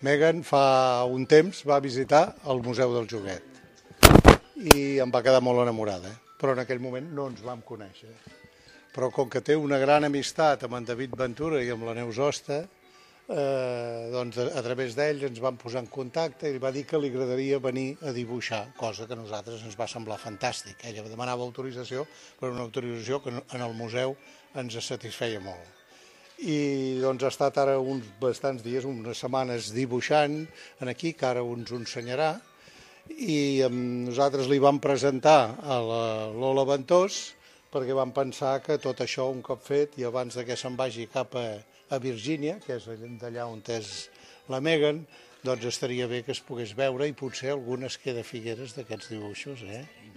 Megan fa un temps va visitar el Museu del Joguet i em va quedar molt enamorada, però en aquell moment no ens vam conèixer. Però com que té una gran amistat amb en David Ventura i amb la Neus Osta, eh, doncs a, a través d'ells ens vam posar en contacte i li va dir que li agradaria venir a dibuixar, cosa que a nosaltres ens va semblar fantàstic. Ella demanava autorització, però una autorització que en el museu ens satisfeia molt. I doncs ha estat ara uns bastants dies, unes setmanes dibuixant en aquí, que ara uns ho ensenyarà, i nosaltres li vam presentar a la Lola Ventós perquè vam pensar que tot això un cop fet i abans de que se'n vagi cap a, a Virgínia, que és d'allà on és la Megan, doncs estaria bé que es pogués veure i potser algunes queda Figueres d'aquests dibuixos, eh?